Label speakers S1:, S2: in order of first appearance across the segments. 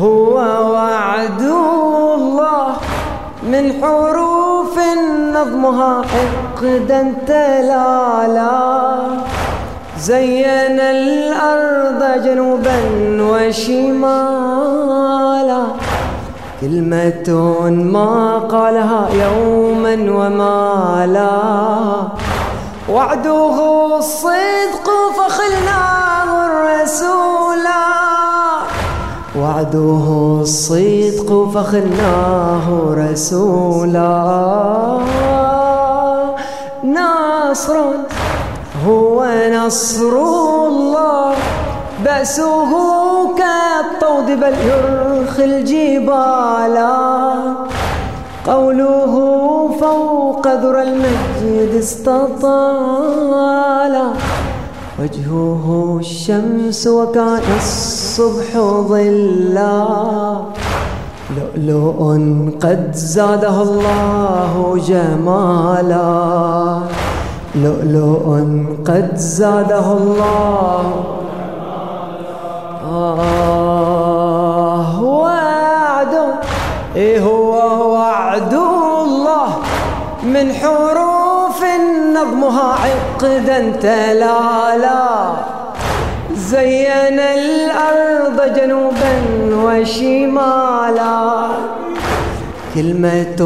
S1: هو وعد الله من حروف نظمها عقدا تلالا. زين الأرض جنوبا وشمالا. كلمة ما قالها يوما وما لا وعده الصدق فخلناه وعده الصدق فخلناه رسولا. ناصر هو نصر الله. بأسه كالطود بل يرخي الجبال. قوله فوق ذرى المجد استطال. وجهه الشمس وكان الصبح ظلا. لؤلؤ قد زاده الله جمالا. لؤلؤ قد زاده الله. آه وعد. إيه هو وعد الله من حروف نظمها عقدا تلالا. زين الأرض جنوبا وشمالا. كلمة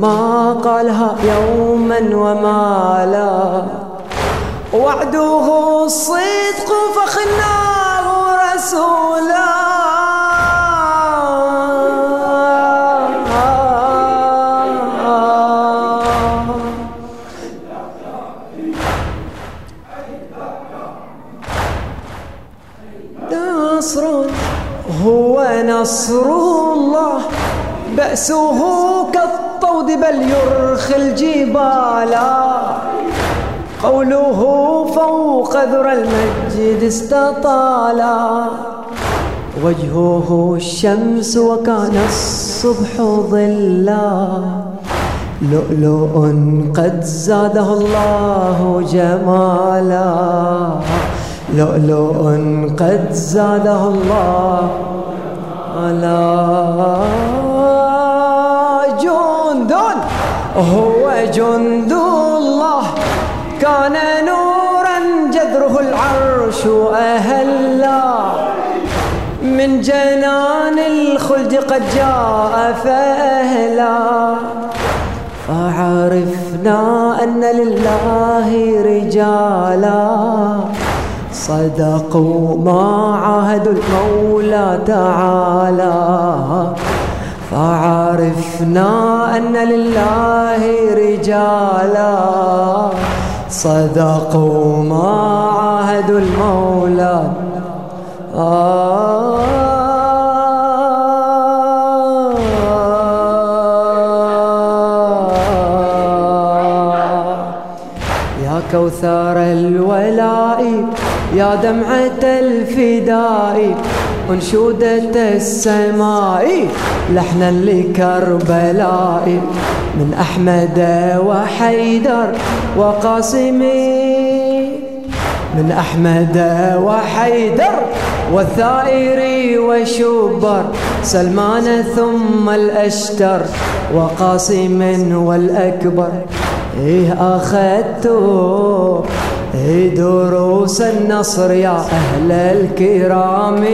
S1: ما قالها يوما وما لا وعده الصدق فخناه رسولا. نصر الله بأسه كالطود بل يرخي الجبال. قوله فوق ذرى المجد استطالا وجهه الشمس وكان الصبح ظلا. لؤلؤ قد زاده الله جمالا. لؤلؤ قد زاده الله على جند هو جند الله. كان نورا جذره العرش أهلا من جنان الخلد قد جاء فأهلا. فعرفنا أن لله رجالا. صدقوا ما عاهدوا المولى تعالى. فعرفنا أن لله رجالا. صدقوا ما عاهدوا المولى. آه. يا كوثر الولاء يا دمعة الفداء أنشودة السماء لحنا لكربلاء من أحمد وحيدر وقاسم. من أحمد وحيدر والثائر وشبر سلمان ثم الأشتر وقاسم والأكبر. إيه أخذتوا إيه دروس النصر يا أهل الكرام.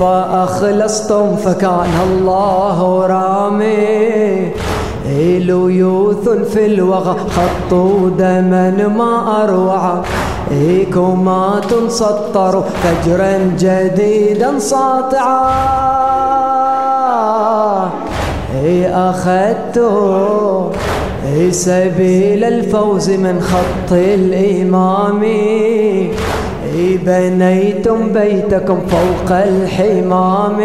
S1: فأخلصتم فكان الله رامي ليوث في الوغى خطوا دما ما أروع. كمات سطروا فجرا جديدا ساطعا. إيه أخذتم سبيل الفوز من خط الإمام. بنيتم بيتكم فوق الحمام.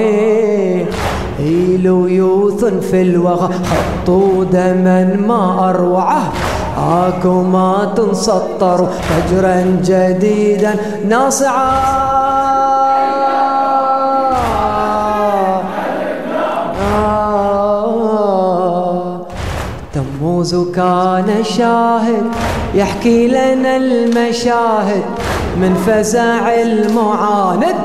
S1: ليوث في الوغى خطوا دما ما أروعه. آكمات سطروا فجرا جديدا ناصعا. تموز كان شاهد يحكي لنا المشاهد من فزع المعاند.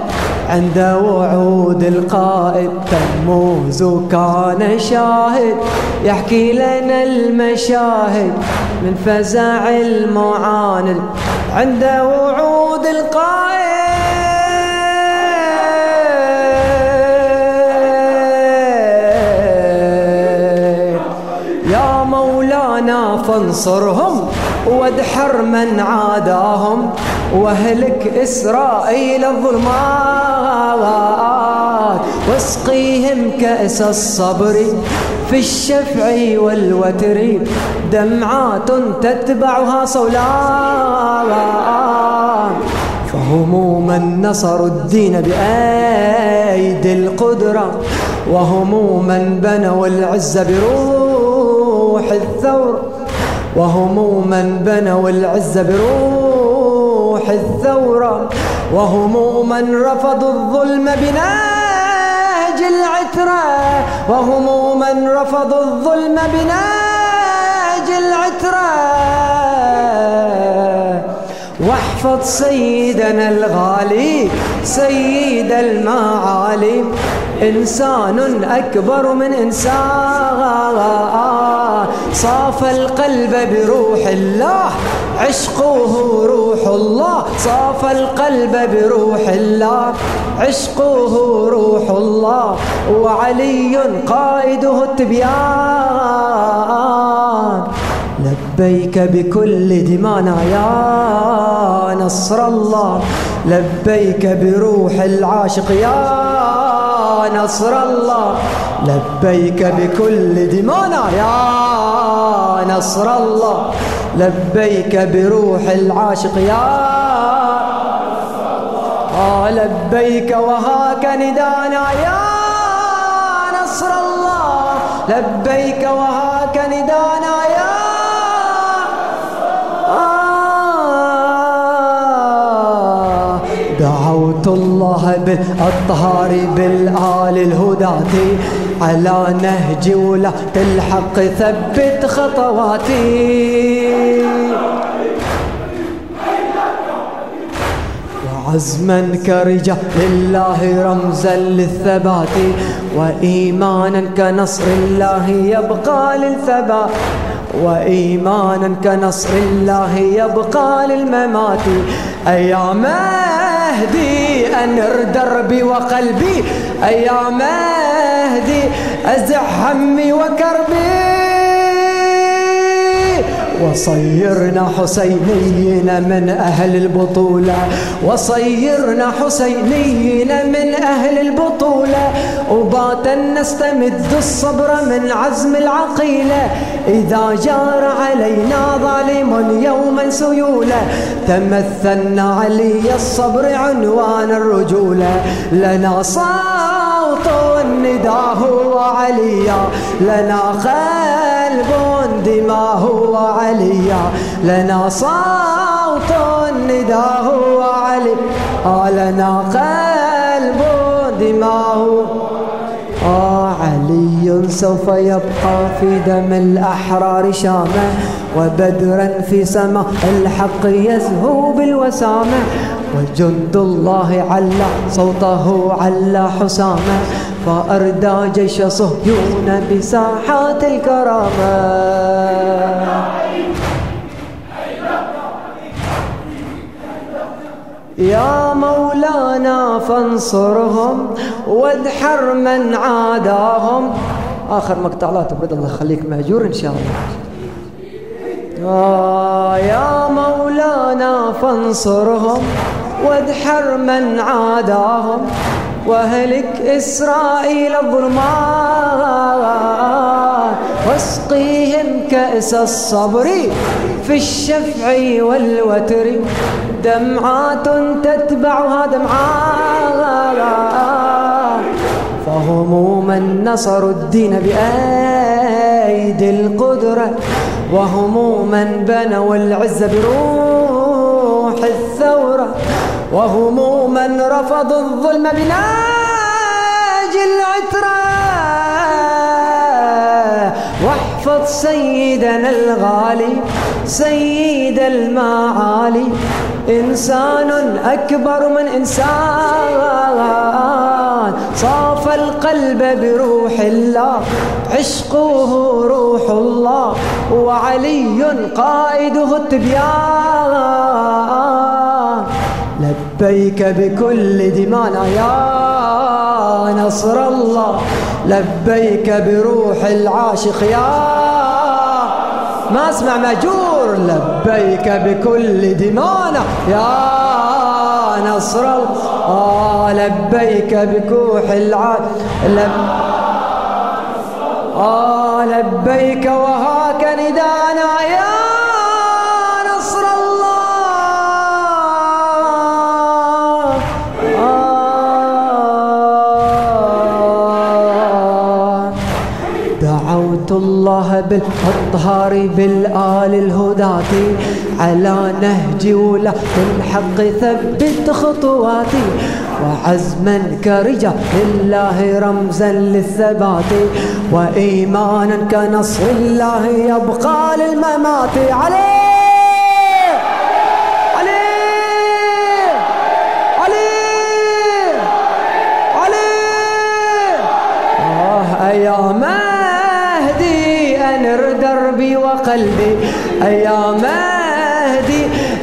S1: عند وعود القائد تموز كان شاهد يحكي لنا المشاهد من فزع المعاند. عند وعود القائد مولانا فانصرهم وادحر من عاداهم واهلك إسرائيل الظلمات واسقيهم كأس الصبر في الشفع والوتر. دمعات تتبعها صولات فهم من نصروا الدين بأيدي القدرة وهم من بنوا العز بروح. الثور وهم من بنوا العز بروح الثورة وهم من رفضوا الظلم بناج العترة وهم من رفضوا الظلم بناج العترة. واحفظ سيدنا الغالي سيد المعالي. إنسان أكبر من إنسان. صاف القلب بروح الله عشقه روح الله. صاف القلب بروح الله عشقه روح الله. وعلي قائده التبيان. لبيك بكل دمانا يا نصر الله. لبيك بروح العاشق يا نصر الله. لبيك بكل دمانا يا نصر الله. لبيك بروح العاشق يا آه لبيك وهاك ندانا يا نصر الله. لبيك وهاك ندانا بالأطهار بالآل الهداتي. على نهج ولا الحق ثبت خطواتي. وعزما كرجال لله رمزا للثبات. وإيمانا كنصر الله يبقى للثبات. وإيمانا كنصر الله يبقى للممات. أيام مهدي أنر دربي وقلبي. أيام مهدي أزع همي وكربي. وصيرنا حسينيين من أهل البطولة. وصيرنا حسينيين من أهل البطولة. وباتا نستمد الصبر من عزم العقيلة. إذا جار علينا ظالم يوما سيولة تمثلنا علي الصبر عنوان الرجولة. لنا صوت النداه وعليا لنا قلب دماه وعليا لنا صوت النداه وعلي آه لنا قلب دماه آه علي سوف يبقى في دم الأحرار شامة وبدرا في سماء الحق يزهو بالوسامة وجند الله على صوته على حسامة فأردى جيش صهيون بساحات الكرامة. يا مولانا فانصرهم وادحر من عاداهم. آخر مقطع لا تبرد الله خليك مأجور إن شاء الله. آه يا مولانا فانصرهم وادحر من عاداهم واهلك إسرائيل الظلمات واسقيهم كأس الصبر في الشفع والوتر. دمعات تتبعها دمعات. فهم من نصروا الدين بأيدي القدرة. وهم من بنوا العز بروح الثورة وهم من رفضوا الظلم بناج العترة. واحفظ سيدنا الغالي سيد المعالي إنسان أكبر من إنسان. القلب بروح الله عشقه روح الله. وعلي قائده التبيان. لبيك بكل دمانا يا نصر الله. لبيك بروح العاشق يا ما اسمع ماجور لبيك بكل دمانا يا نصر الله. آه لبيك بكوح العاد. لب آه لبيك وهاك ندانا يا الله بالأطهار بالآل الهداتي. على نهج ولا الحق ثبت خطواتي. وعزما كرجا لله رمزا للثبات وإيمانا كنصر الله يبقى للممات. عليه وقلبي يا مهدي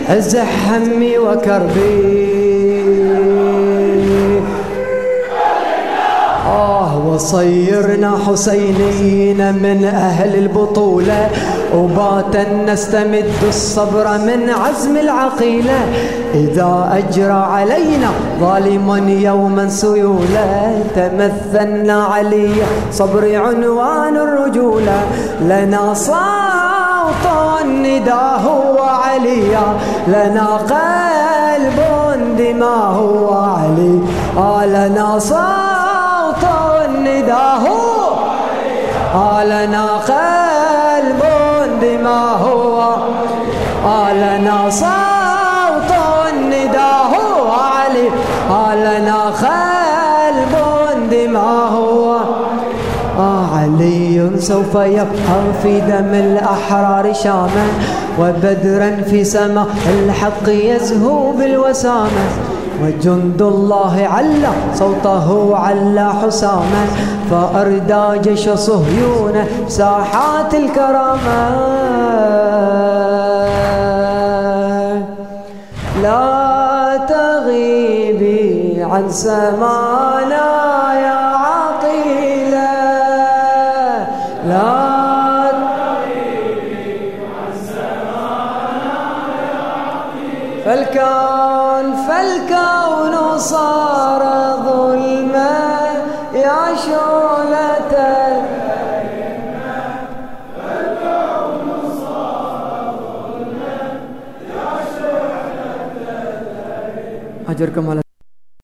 S1: أزح همي وكربي. آه وصيرنا حسينين من أهل البطولة وباتا نستمد الصبر من عزم العقيلة. إذا أجرى علينا ظالم يوما سيولا تمثلنا علي صبر عنوان الرجولة. لنا صوت نداه وعليا لنا قلب دماه وعلي آه لنا صوت نداه آه لنا قلب دماه آه لنا صوت نداه علي. آه لنا قلب سوف يبقى في دم الأحرار شاما وبدرا في سماء الحق يزهو بالوسامة وجند الله على صوته على حساما فأردى جيش صهيون ساحات الكرامة. لا تغيبي عن سمانا. فالكون فالكون صار ظلما يا شعلة. أجركم على